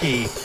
disc